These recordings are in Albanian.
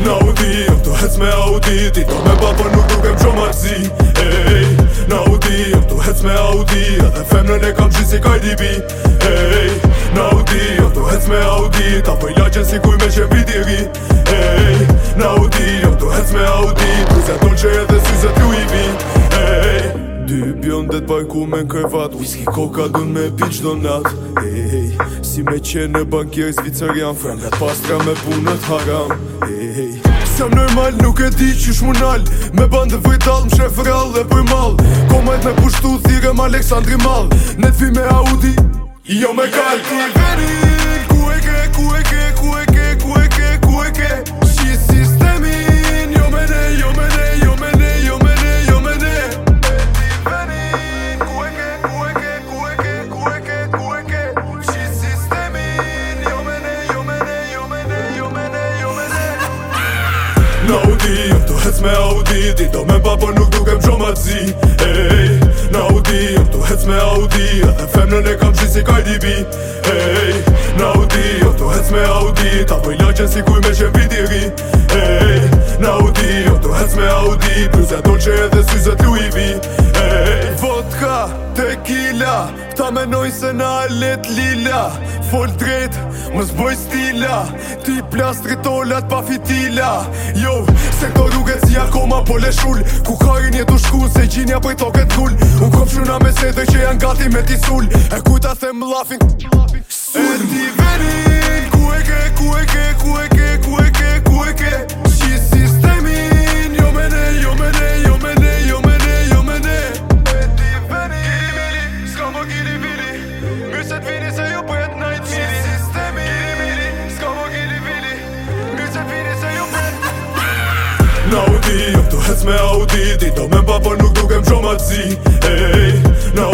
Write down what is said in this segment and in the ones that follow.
Në Audi, jëm të hec me Audi, ti të me bapër nuk nuk e më qo maxi Ej, në Audi, jëm të hec me Audi, edhe femrën e kam qi si kaj dibi Ej, në Audi, jëm të hec me Audi, ta për i lachen si kuj me që vidi ri Ej, në Audi, jëm të hec me Audi, për se ton që e dhe si ju Dy pion dhe t'banku me në Whisky koka dhën me pich do nat Hey hey Si me qenë e bankjerë zvicar janë Fra pastra me punët haram Hey hey Sam normal nuk e di që shmu nal Me bandë vëjtal më shrefër al dhe për mal Ko me pushtu thire Aleksandri mal Në t'fi me Audi Jo me kalti Kalti me Audi do me mba për nuk duke më gjo të zi Hey, na Audi Jëm tu hec me Audi A femnën e kam ka i dibi Hey, na Audi Jëm tu hec me Audi Ta për i si kuj me qëm piti ri Hey, na Audi Jëm tu hec me Audi Për e ton që si zë t'u Audi Këta menoj se na e let lila Fol drejt, më zboj stila Ti plast rritollat pa fitila Jo, se këto rrugët si akoma po leshull Ku ka i një shkun se gjinja për to këtë kull Unë kom shuna me sedoj që janë gati me t'i E kujta se më lafin Sull hec me Audi do me mba për po nuk duke më gjo ma zi Ej, në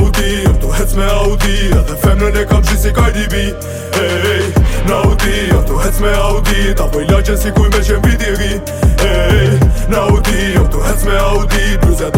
tu hec me Audi Edhe femnën e kam gjithë si Cardi B Ej, në Audi tu hec me Audi Ta boj lagjen si kuj me qenë viti ri Ej, në Audi tu hec me Audi Bluzja